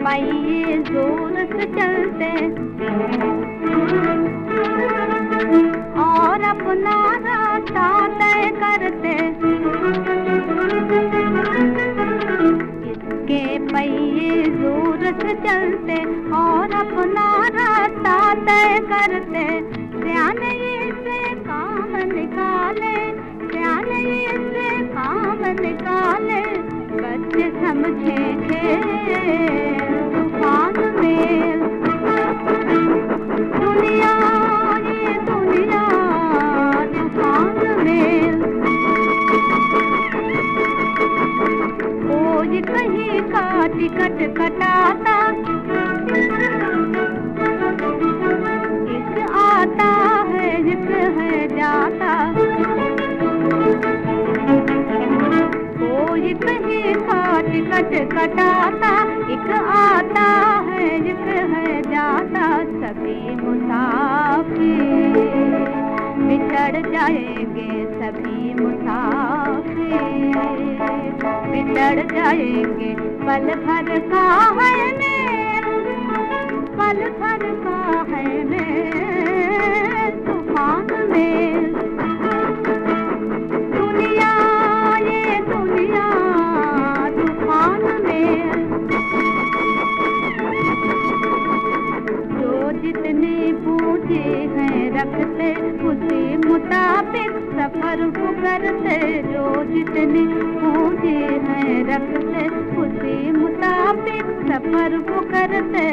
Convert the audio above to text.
पहिए ज़ोर से चलते। और अपना रास्ता तय करते। के पहिए ज़ोर से चलते। और अपना रास्ता तय करते सियाने से काम निकाले सियाने से काम निकाले, बच्चे समझे थे तूफ़ान कोई कहीं का टिकट कटाता, एक आता है एक है जाता, सभी मुसाफिर। बिछड़ जाएँगे सभी मुसाफिर। बिछड़ जाएँगे, पल भर का है मेल पल भर का है मेल रखते उसी मुताबिक सफ़र को करते जो जितने पूंजी है रखते उसी मुताबिक सफ़र को करते